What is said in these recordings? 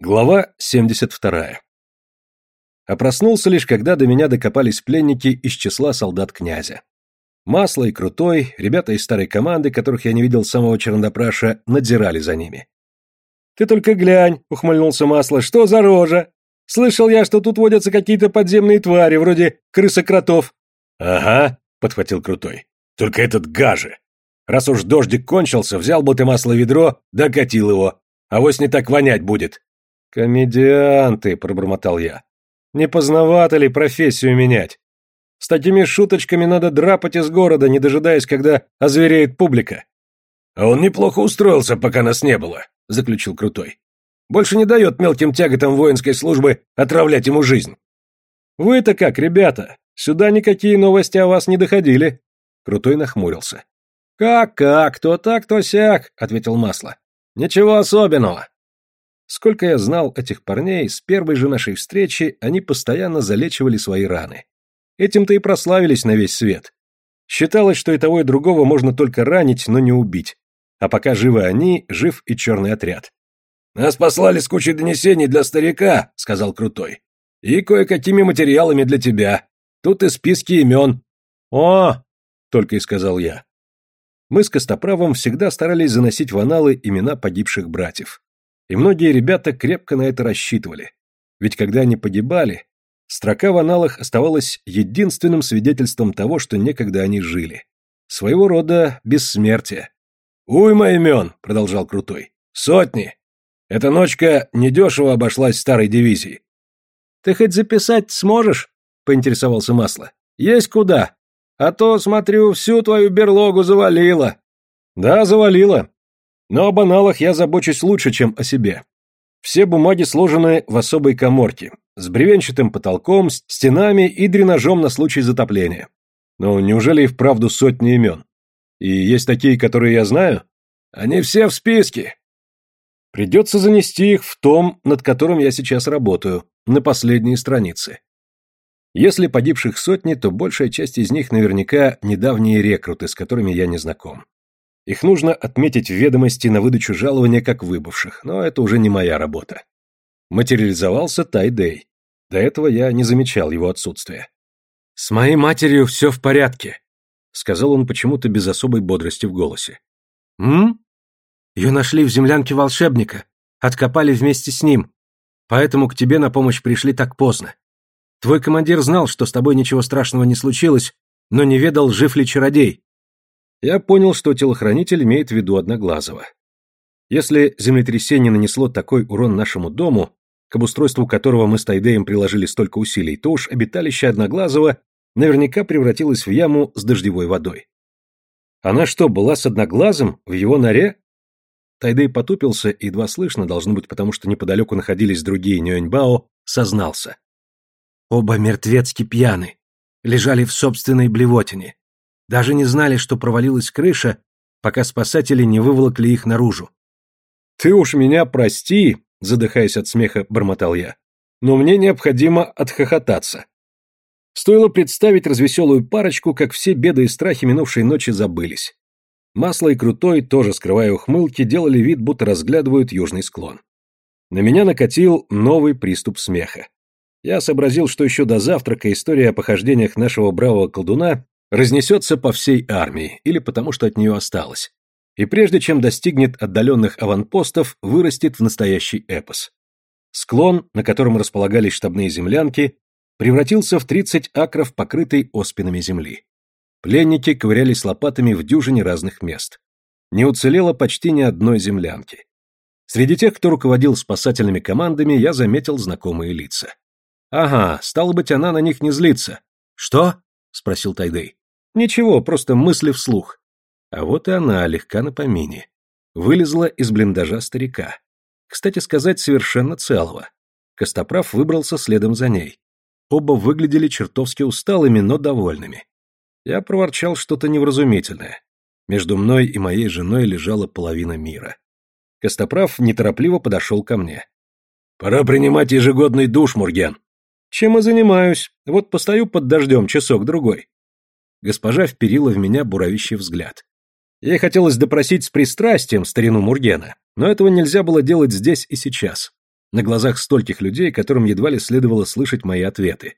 Глава 72. А проснулся лишь, когда до меня докопались пленники из числа солдат князя. Масло и Крутой, ребята из старой команды, которых я не видел с самого Чернодопраша, надзирали за ними. «Ты только глянь», — ухмыльнулся Масло, — «что за рожа? Слышал я, что тут водятся какие-то подземные твари, вроде крысокротов». «Ага», — подхватил Крутой, — «только этот гажи. Раз уж дождик кончился, взял бы ты масло ведро, докатил его. А вось не так вонять будет». «Комедианты», — пробормотал я. «Не поздновато ли профессию менять? С такими шуточками надо драпать из города, не дожидаясь, когда озвереет публика». «А он неплохо устроился, пока нас не было», — заключил Крутой. «Больше не дает мелким тяготам воинской службы отравлять ему жизнь». «Вы-то как, ребята? Сюда никакие новости о вас не доходили». Крутой нахмурился. «Как-как, то так, то сяк», — ответил Масло. «Ничего особенного. Сколько я знал этих парней, с первой же нашей встречи они постоянно залечивали свои раны. Этим-то и прославились на весь свет. Считалось, что и того, и другого можно только ранить, но не убить. А пока живы они, жив и черный отряд. «Нас послали с кучей донесений для старика», — сказал Крутой. «И кое-какими материалами для тебя. Тут и списки имен». «О!» — только и сказал я. Мы с Костоправом всегда старались заносить в аналы имена погибших братьев. И многие ребята крепко на это рассчитывали. Ведь когда они погибали, строка в аналах оставалась единственным свидетельством того, что некогда они жили. Своего рода бессмертие. «Уйма имен», — продолжал Крутой. «Сотни. Эта ночка недешево обошлась старой дивизии». «Ты хоть записать сможешь?» — поинтересовался Масло. «Есть куда. А то, смотрю, всю твою берлогу завалило». «Да, завалило. Но об аналах я забочусь лучше, чем о себе. Все бумаги сложены в особой коморке, с бревенчатым потолком, стенами и дренажом на случай затопления. Ну, неужели и вправду сотни имен? И есть такие, которые я знаю? Они все в списке. Придется занести их в том, над которым я сейчас работаю, на последние страницы. Если погибших сотни, то большая часть из них наверняка недавние рекруты, с которыми я не знаком. Их нужно отметить в ведомости на выдачу жалования как выбывших, но это уже не моя работа. Материализовался Тайдей. До этого я не замечал его отсутствия. «С моей матерью все в порядке», — сказал он почему-то без особой бодрости в голосе. «М? Ее нашли в землянке волшебника, откопали вместе с ним, поэтому к тебе на помощь пришли так поздно. Твой командир знал, что с тобой ничего страшного не случилось, но не ведал, жив ли чародей. Я понял, что телохранитель имеет в виду Одноглазого. Если землетрясение нанесло такой урон нашему дому, к обустройству которого мы с Тайдеем приложили столько усилий, то уж обиталище Одноглазого наверняка превратилось в яму с дождевой водой. Она что, была с Одноглазым в его норе? Тайдей потупился, и едва слышно, должно быть потому, что неподалеку находились другие Нюэньбао, сознался. Оба мертвецки пьяны, лежали в собственной блевотине. Даже не знали, что провалилась крыша, пока спасатели не выволокли их наружу. «Ты уж меня прости», — задыхаясь от смеха, бормотал я, «но мне необходимо отхохотаться». Стоило представить развеселую парочку, как все беды и страхи минувшей ночи забылись. Масло и Крутой, тоже скрывая ухмылки, делали вид, будто разглядывают южный склон. На меня накатил новый приступ смеха. Я сообразил, что еще до завтрака история о похождениях нашего бравого колдуна разнесется по всей армии, или потому что от нее осталось, и прежде чем достигнет отдаленных аванпостов, вырастет в настоящий эпос. Склон, на котором располагались штабные землянки, превратился в 30 акров, покрытой оспинами земли. Пленники ковырялись лопатами в дюжине разных мест. Не уцелело почти ни одной землянки. Среди тех, кто руководил спасательными командами, я заметил знакомые лица. Ага, стало быть, она на них не злится. Что? спросил Тайдей. Ничего, просто мысли вслух. А вот и она, легка на помине. Вылезла из блиндажа старика. Кстати сказать, совершенно целого. Костоправ выбрался следом за ней. Оба выглядели чертовски усталыми, но довольными. Я проворчал что-то невразумительное. Между мной и моей женой лежала половина мира. Костоправ неторопливо подошел ко мне. «Пора принимать ежегодный душ, Мурген». «Чем и занимаюсь. Вот постою под дождем часок-другой. Госпожа вперила в меня буровищий взгляд. Ей хотелось допросить с пристрастием старину Мургена, но этого нельзя было делать здесь и сейчас. на глазах стольких людей, которым едва ли следовало слышать мои ответы.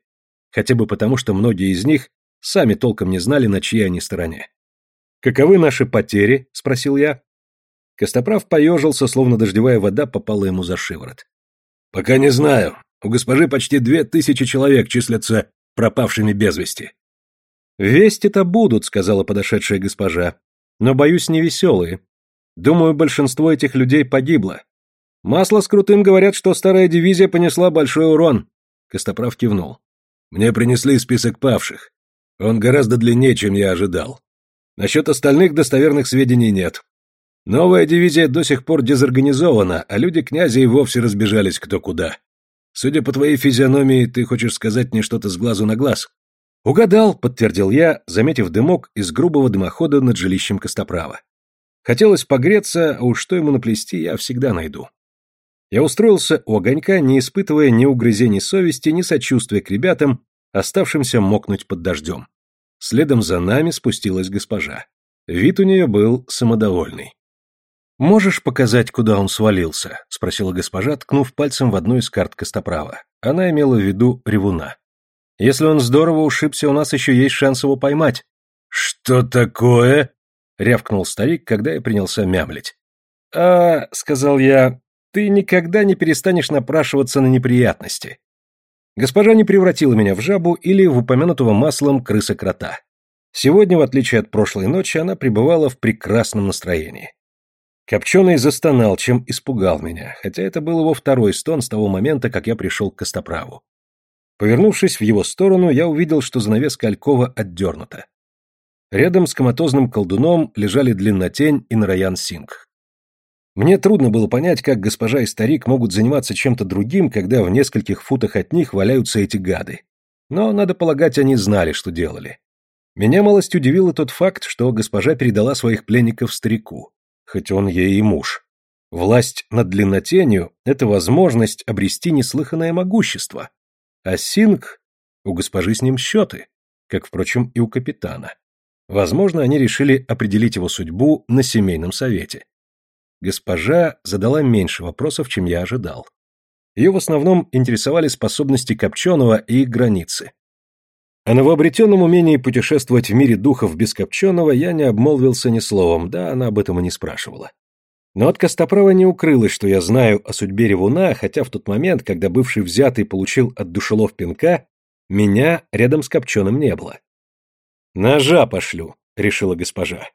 Хотя бы потому, что многие из них сами толком не знали, на чьей они стороне. «Каковы наши потери?» — спросил я. Костоправ поежился, словно дождевая вода попала ему за шиворот. «Пока не знаю. У госпожи почти две тысячи человек числятся пропавшими без вести». «Вести-то будут», — сказала подошедшая госпожа. «Но, боюсь, не веселые. Думаю, большинство этих людей погибло. Масло с крутым говорят, что старая дивизия понесла большой урон». Костоправ кивнул. «Мне принесли список павших. Он гораздо длиннее, чем я ожидал. Насчет остальных достоверных сведений нет. Новая дивизия до сих пор дезорганизована, а люди князя и вовсе разбежались кто куда. Судя по твоей физиономии, ты хочешь сказать мне что-то с глазу на глаз? Угадал, подтвердил я, заметив дымок из грубого дымохода над жилищем Костоправа. Хотелось погреться, а уж что ему наплести, я всегда найду. Я устроился у огонька, не испытывая ни угрызений совести, ни сочувствия к ребятам, оставшимся мокнуть под дождем. Следом за нами спустилась госпожа. Вид у нее был самодовольный. «Можешь показать, куда он свалился?» — спросила госпожа, ткнув пальцем в одну из карт Костоправа. Она имела в виду ревуна. «Если он здорово ушибся, у нас еще есть шанс его поймать». «Что такое?» — рявкнул старик, когда я принялся мямлить. «А, — сказал я, — ты никогда не перестанешь напрашиваться на неприятности». Госпожа не превратила меня в жабу или в упомянутого маслом крыса-крота. Сегодня, в отличие от прошлой ночи, она пребывала в прекрасном настроении. Копченый застонал, чем испугал меня, хотя это был его второй стон с того момента, как я пришел к Костоправу. Повернувшись в его сторону, я увидел, что занавеска Алькова отдернута. Рядом с коматозным колдуном лежали Длиннотень и Нараян Сингх. Мне трудно было понять, как госпожа и старик могут заниматься чем-то другим, когда в нескольких футах от них валяются эти гады. Но, надо полагать, они знали, что делали. Меня малость удивил и тот факт, что госпожа передала своих пленников старику хоть он ей и муж. Власть над длиннотенью — это возможность обрести неслыханное могущество. А Синг... У госпожи с ним счеты, как, впрочем, и у капитана. Возможно, они решили определить его судьбу на семейном совете. Госпожа задала меньше вопросов, чем я ожидал. Ее в основном интересовали способности Копченого и их границы. О новообретенном умении путешествовать в мире духов без Копченого я не обмолвился ни словом, да она об этом и не спрашивала. Но от Костоправа не укрылось, что я знаю о судьбе Ревуна, хотя в тот момент, когда бывший взятый получил от душелов пинка, меня рядом с Копченым не было. «Ножа пошлю», — решила госпожа.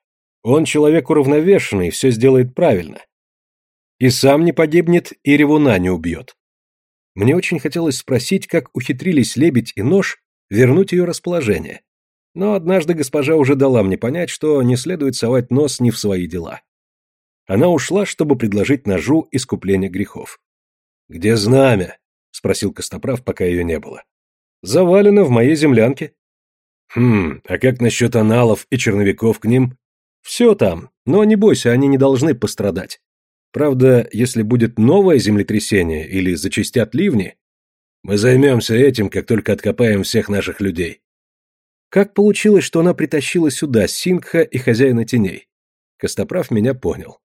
«Он человек уравновешенный, все сделает правильно. И сам не погибнет, и Ревуна не убьет». Мне очень хотелось спросить, как ухитрились лебедь и нож вернуть ее расположение. Но однажды госпожа уже дала мне понять, что не следует совать нос не в свои дела. Она ушла, чтобы предложить ножу искупление грехов. «Где знамя?» — спросил Костоправ, пока ее не было. «Завалено в моей землянке». «Хм, а как насчет аналов и черновиков к ним?» «Все там, но не бойся, они не должны пострадать. Правда, если будет новое землетрясение или зачастят ливни, мы займемся этим, как только откопаем всех наших людей. Как получилось, что она притащила сюда Сингха и хозяина теней? Костоправ меня понял.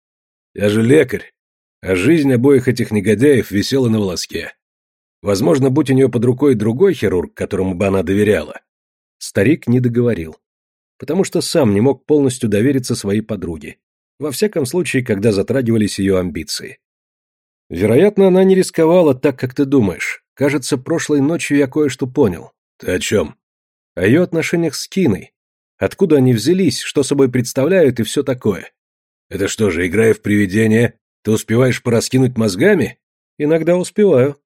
Я же лекарь, а жизнь обоих этих негодяев висела на волоске. Возможно, будь у нее под рукой другой хирург, которому бы она доверяла. Старик не договорил. Потому что сам не мог полностью довериться своей подруге. Во всяком случае, когда затрагивались ее амбиции. Вероятно, она не рисковала так, как ты думаешь. Кажется, прошлой ночью я кое-что понял. Ты о чем? О ее отношениях с Киной. Откуда они взялись, что собой представляют и все такое. Это что же, играя в привидение, ты успеваешь пораскинуть мозгами? Иногда успеваю.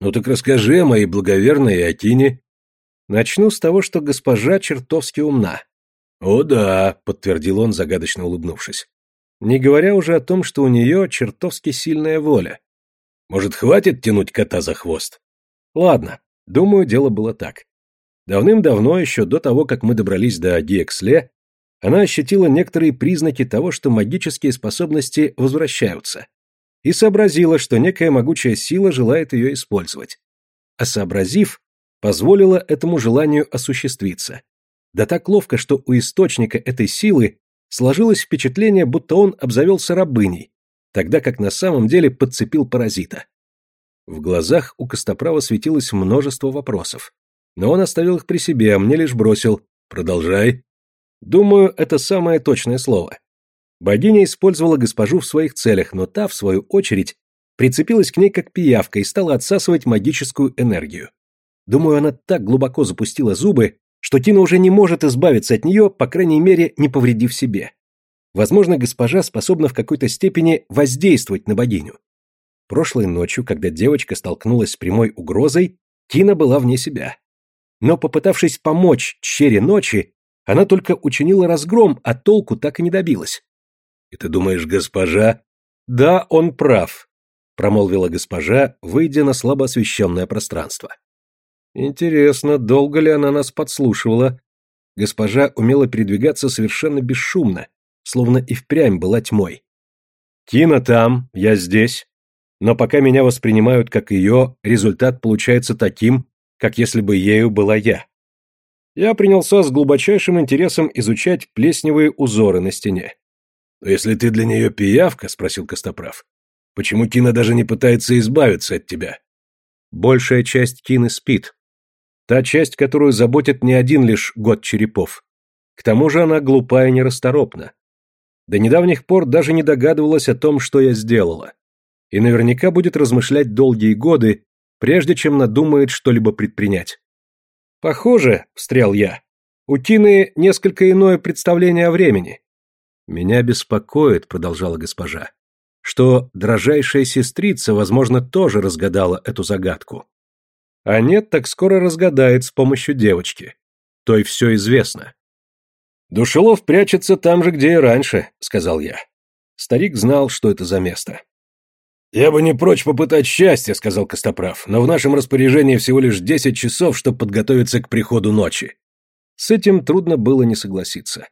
Ну так расскажи о моей благоверной Акине. Начну с того, что госпожа чертовски умна. О да, подтвердил он, загадочно улыбнувшись. Не говоря уже о том, что у нее чертовски сильная воля. Может, хватит тянуть кота за хвост? Ладно, думаю, дело было так. Давным-давно, еще до того, как мы добрались до Гиексле, она ощутила некоторые признаки того, что магические способности возвращаются, и сообразила, что некая могучая сила желает ее использовать. А сообразив, позволила этому желанию осуществиться. Да так ловко, что у источника этой силы сложилось впечатление, будто он обзавелся рабыней, тогда как на самом деле подцепил паразита. В глазах у Костоправа светилось множество вопросов. Но он оставил их при себе, а мне лишь бросил «Продолжай». Думаю, это самое точное слово. Богиня использовала госпожу в своих целях, но та, в свою очередь, прицепилась к ней как пиявка и стала отсасывать магическую энергию. Думаю, она так глубоко запустила зубы, что Тина уже не может избавиться от нее, по крайней мере, не повредив себе. Возможно, госпожа способна в какой-то степени воздействовать на богиню. Прошлой ночью, когда девочка столкнулась с прямой угрозой, Тина была вне себя. Но попытавшись помочь Чере ночи, она только учинила разгром, а толку так и не добилась. «И ты думаешь, госпожа...» «Да, он прав», — промолвила госпожа, выйдя на слабо освещенное пространство. «Интересно, долго ли она нас подслушивала?» Госпожа умела передвигаться совершенно бесшумно, словно и впрямь была тьмой. «Тина там, я здесь. Но пока меня воспринимают как ее, результат получается таким, как если бы ею была я. Я принялся с глубочайшим интересом изучать плесневые узоры на стене. «Но если ты для нее пиявка, — спросил Костоправ, — почему Кина даже не пытается избавиться от тебя?» Большая часть Кины спит. Та часть, которую заботит не один лишь год черепов. К тому же она глупая и нерасторопна. До недавних пор даже не догадывалась о том, что я сделала. И наверняка будет размышлять долгие годы, прежде чем надумает что-либо предпринять. «Похоже», — встрял я, — «у Тины несколько иное представление о времени». «Меня беспокоит», — продолжала госпожа, — «что дрожайшая сестрица, возможно, тоже разгадала эту загадку. А нет, так скоро разгадает с помощью девочки. Той все известно». «Душелов прячется там же, где и раньше», — сказал я. Старик знал, что это за место. «Я бы не прочь попытать счастье», — сказал Костоправ, «но в нашем распоряжении всего лишь десять часов, чтобы подготовиться к приходу ночи». С этим трудно было не согласиться.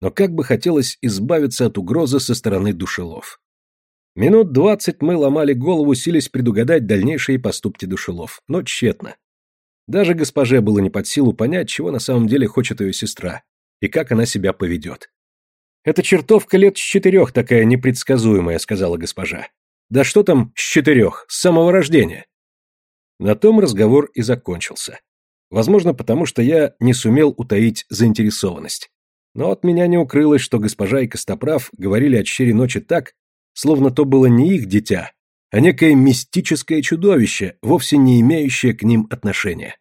Но как бы хотелось избавиться от угрозы со стороны душелов. Минут двадцать мы ломали голову, сились предугадать дальнейшие поступки душелов, но тщетно. Даже госпоже было не под силу понять, чего на самом деле хочет ее сестра, и как она себя поведет. «Эта чертовка лет с четырех такая непредсказуемая», — сказала госпожа. «Да что там с четырех, с самого рождения?» На том разговор и закончился. Возможно, потому что я не сумел утаить заинтересованность. Но от меня не укрылось, что госпожа и Костоправ говорили о Чере ночи так, словно то было не их дитя, а некое мистическое чудовище, вовсе не имеющее к ним отношения.